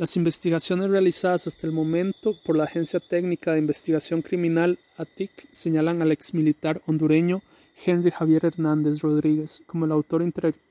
Las investigaciones realizadas hasta el momento por la Agencia Técnica de Investigación Criminal ATIC señalan al exmilitar hondureño Henry Javier Hernández Rodríguez como el autor intelectual